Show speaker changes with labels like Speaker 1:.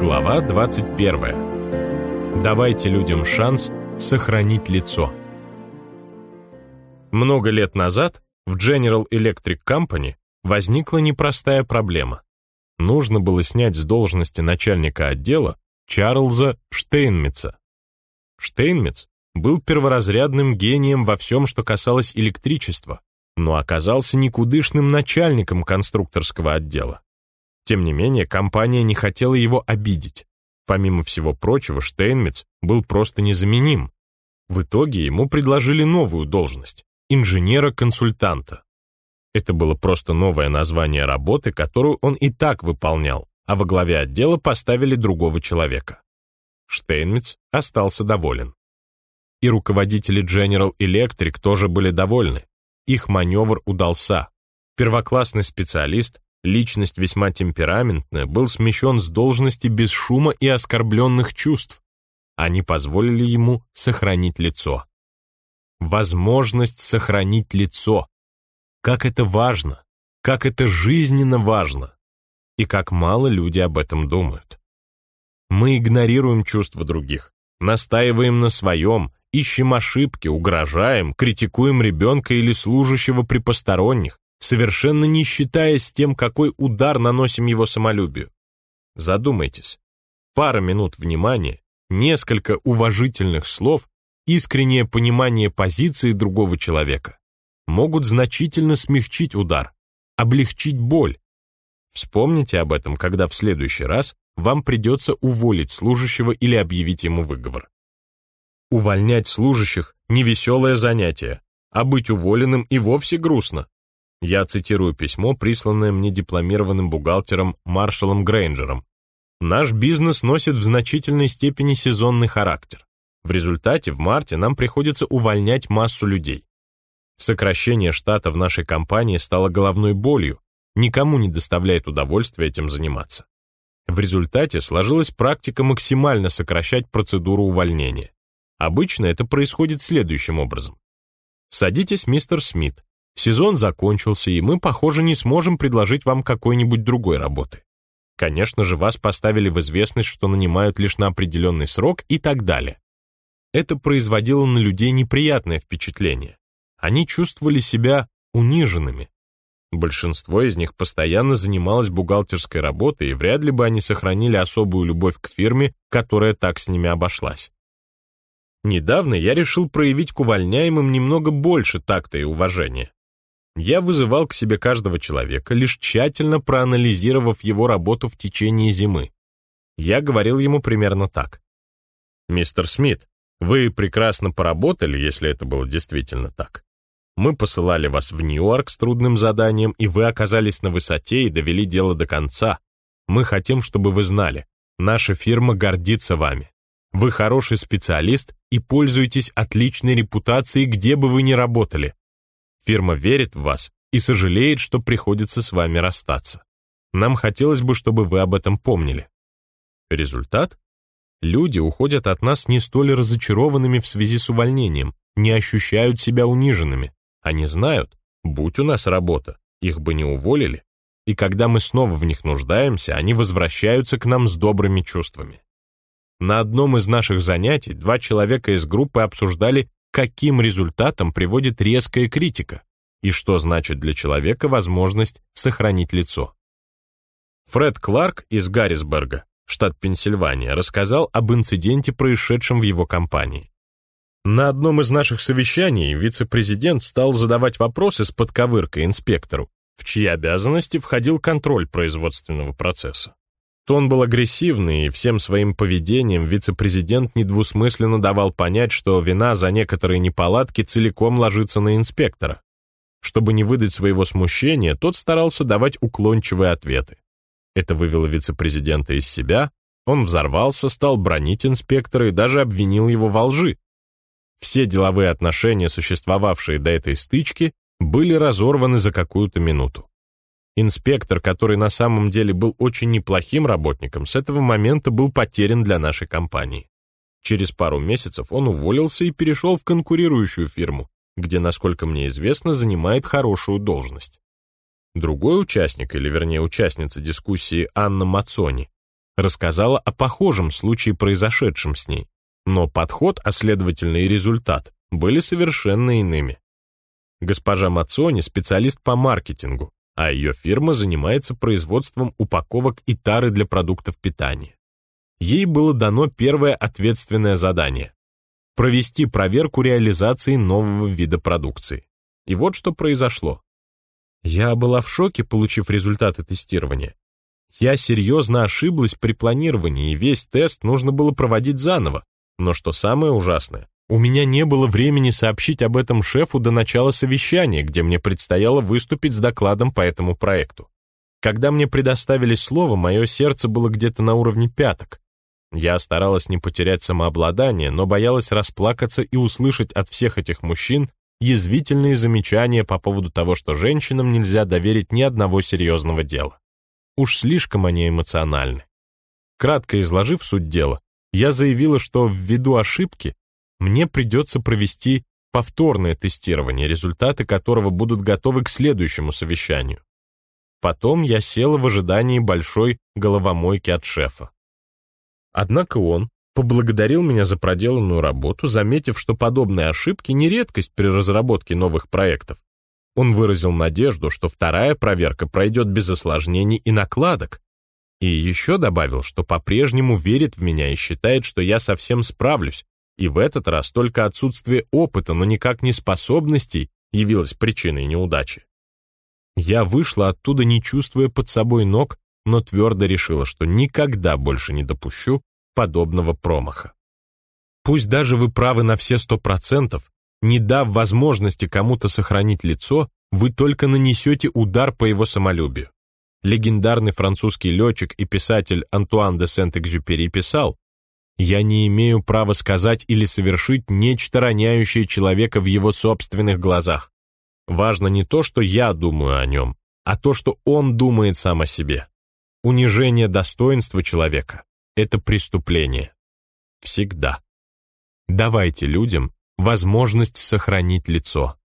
Speaker 1: Глава 21. Давайте людям шанс сохранить лицо. Много лет назад в General Electric Company возникла непростая проблема. Нужно было снять с должности начальника отдела Чарльза Штейнмитца. Штейнмитц был перворазрядным гением во всем, что касалось электричества, но оказался никудышным начальником конструкторского отдела. Тем не менее, компания не хотела его обидеть. Помимо всего прочего, Штейнмитц был просто незаменим. В итоге ему предложили новую должность — инженера-консультанта. Это было просто новое название работы, которую он и так выполнял, а во главе отдела поставили другого человека. Штейнмитц остался доволен. И руководители General Electric тоже были довольны. Их маневр удался. Первоклассный специалист личность весьма темпераментная, был смещен с должности без шума и оскорбленных чувств. Они позволили ему сохранить лицо. Возможность сохранить лицо. Как это важно, как это жизненно важно, и как мало люди об этом думают. Мы игнорируем чувства других, настаиваем на своем, ищем ошибки, угрожаем, критикуем ребенка или служащего при посторонних, совершенно не считаясь тем, какой удар наносим его самолюбию. Задумайтесь. Пара минут внимания, несколько уважительных слов, искреннее понимание позиции другого человека могут значительно смягчить удар, облегчить боль. Вспомните об этом, когда в следующий раз вам придется уволить служащего или объявить ему выговор. Увольнять служащих – невеселое занятие, а быть уволенным и вовсе грустно. Я цитирую письмо, присланное мне дипломированным бухгалтером Маршалом Грейнджером. Наш бизнес носит в значительной степени сезонный характер. В результате в марте нам приходится увольнять массу людей. Сокращение штата в нашей компании стало головной болью, никому не доставляет удовольствия этим заниматься. В результате сложилась практика максимально сокращать процедуру увольнения. Обычно это происходит следующим образом. Садитесь, мистер Смит, Сезон закончился, и мы, похоже, не сможем предложить вам какой-нибудь другой работы. Конечно же, вас поставили в известность, что нанимают лишь на определенный срок и так далее. Это производило на людей неприятное впечатление. Они чувствовали себя униженными. Большинство из них постоянно занималось бухгалтерской работой, и вряд ли бы они сохранили особую любовь к фирме, которая так с ними обошлась. Недавно я решил проявить к увольняемым немного больше такта и уважения. Я вызывал к себе каждого человека, лишь тщательно проанализировав его работу в течение зимы. Я говорил ему примерно так. «Мистер Смит, вы прекрасно поработали, если это было действительно так. Мы посылали вас в Нью-Йорк с трудным заданием, и вы оказались на высоте и довели дело до конца. Мы хотим, чтобы вы знали, наша фирма гордится вами. Вы хороший специалист и пользуетесь отличной репутацией, где бы вы ни работали. Фирма верит в вас и сожалеет, что приходится с вами расстаться. Нам хотелось бы, чтобы вы об этом помнили. Результат? Люди уходят от нас не столь разочарованными в связи с увольнением, не ощущают себя униженными. Они знают, будь у нас работа, их бы не уволили. И когда мы снова в них нуждаемся, они возвращаются к нам с добрыми чувствами. На одном из наших занятий два человека из группы обсуждали каким результатом приводит резкая критика и что значит для человека возможность сохранить лицо. Фред Кларк из Гаррисберга, штат Пенсильвания, рассказал об инциденте, происшедшем в его компании. На одном из наших совещаний вице-президент стал задавать вопросы с подковыркой инспектору, в чьи обязанности входил контроль производственного процесса. Тон был агрессивный, и всем своим поведением вице-президент недвусмысленно давал понять, что вина за некоторые неполадки целиком ложится на инспектора. Чтобы не выдать своего смущения, тот старался давать уклончивые ответы. Это вывело вице-президента из себя, он взорвался, стал бронить инспектора и даже обвинил его во лжи. Все деловые отношения, существовавшие до этой стычки, были разорваны за какую-то минуту. Инспектор, который на самом деле был очень неплохим работником, с этого момента был потерян для нашей компании. Через пару месяцев он уволился и перешел в конкурирующую фирму, где, насколько мне известно, занимает хорошую должность. Другой участник, или вернее участница дискуссии Анна Мацони, рассказала о похожем случае, произошедшем с ней, но подход, а следовательно и результат, были совершенно иными. Госпожа Мацони – специалист по маркетингу, а ее фирма занимается производством упаковок и тары для продуктов питания. Ей было дано первое ответственное задание – провести проверку реализации нового вида продукции. И вот что произошло. Я была в шоке, получив результаты тестирования. Я серьезно ошиблась при планировании, и весь тест нужно было проводить заново. Но что самое ужасное, у меня не было времени сообщить об этом шефу до начала совещания, где мне предстояло выступить с докладом по этому проекту. Когда мне предоставили слово, мое сердце было где-то на уровне пяток. Я старалась не потерять самообладание, но боялась расплакаться и услышать от всех этих мужчин язвительные замечания по поводу того, что женщинам нельзя доверить ни одного серьезного дела. Уж слишком они эмоциональны. Кратко изложив суть дела, я заявила, что ввиду ошибки мне придется провести повторное тестирование, результаты которого будут готовы к следующему совещанию. Потом я села в ожидании большой головомойки от шефа. Однако он поблагодарил меня за проделанную работу, заметив, что подобные ошибки не редкость при разработке новых проектов. Он выразил надежду, что вторая проверка пройдет без осложнений и накладок, и еще добавил, что по-прежнему верит в меня и считает, что я совсем справлюсь, и в этот раз только отсутствие опыта, но никак не способностей, явилось причиной неудачи. Я вышла оттуда, не чувствуя под собой ног, но твердо решила, что никогда больше не допущу подобного промаха. Пусть даже вы правы на все сто процентов, не дав возможности кому-то сохранить лицо, вы только нанесете удар по его самолюбию. Легендарный французский летчик и писатель Антуан де Сент-Экзюпери писал, я не имею права сказать или совершить нечто роняющее человека в его собственных глазах. Важно не то, что я думаю о нем, а то, что он думает сам о себе. Унижение достоинства человека — это преступление. Всегда. Давайте людям возможность сохранить лицо.